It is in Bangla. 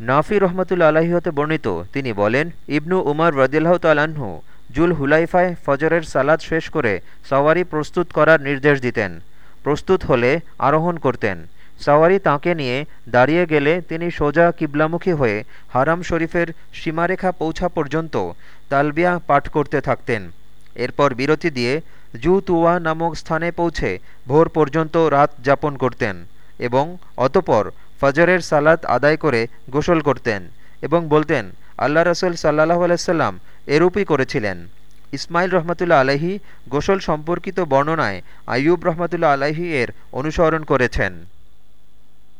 নাফি রহমতুল্লা আলাহি হতে বর্ণিত, তিনি বলেন, ইবনু উমর রদিল্লাহ তালাহ্ন জুল হুলাইফায় ফজরের সালাদ শেষ করে সওয়ারি প্রস্তুত করার নির্দেশ দিতেন। প্রস্তুত হলে আরোহণ করতেন। সাওয়ারি তাঁকে নিয়ে দাঁড়িয়ে গেলে তিনি সোজা কিবলামুখী হয়ে হারাম শরীফের সীমারেখা পৌঁছা পর্যন্ত তালবিয়া পাঠ করতে থাকতেন। এরপর বিরতি দিয়ে জু তুয়া নামক স্থানে পৌঁছে ভোর পর্যন্ত রাত যাপন করতেন এবং অতপর ফজরের সালাত আদায় করে গোসল করতেন এবং বলতেন, আল্লাহ রসুল সাল্লাহ আলাইসাল্লাম এরূপই করেছিলেন। ইসমাইল রহমতুল্লা আলহি গোসল সম্পর্কিত বর্ণনায় আইয়ুব রহমতুল্লা আলাহি এর অনুসরণ করেছেন।